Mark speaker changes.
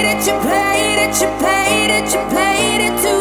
Speaker 1: played it, you played it, you played it, you played it too.